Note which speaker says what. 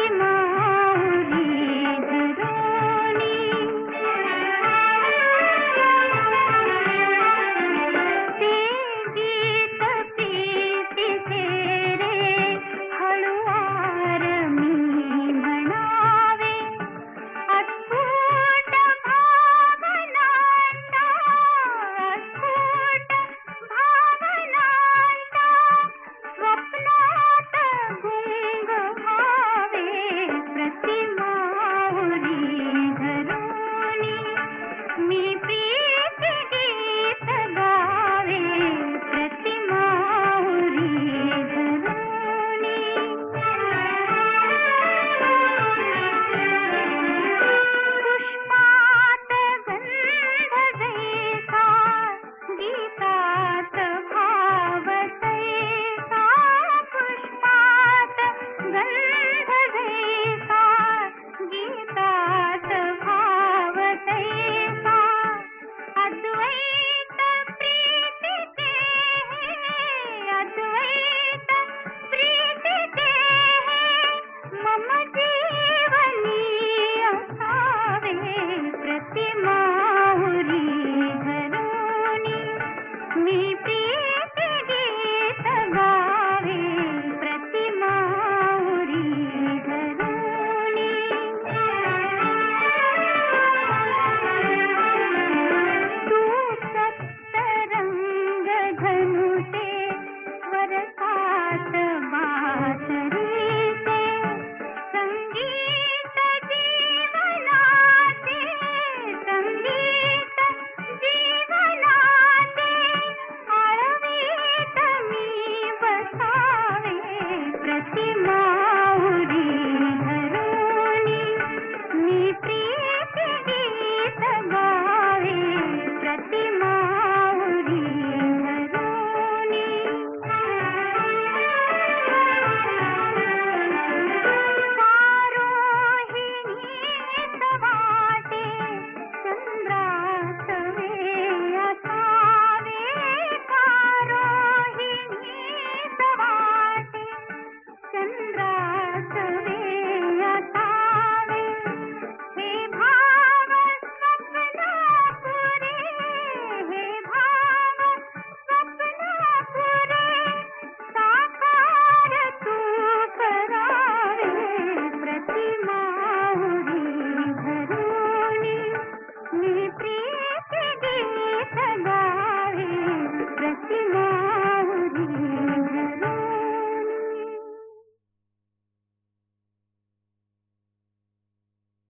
Speaker 1: माँ Fatima.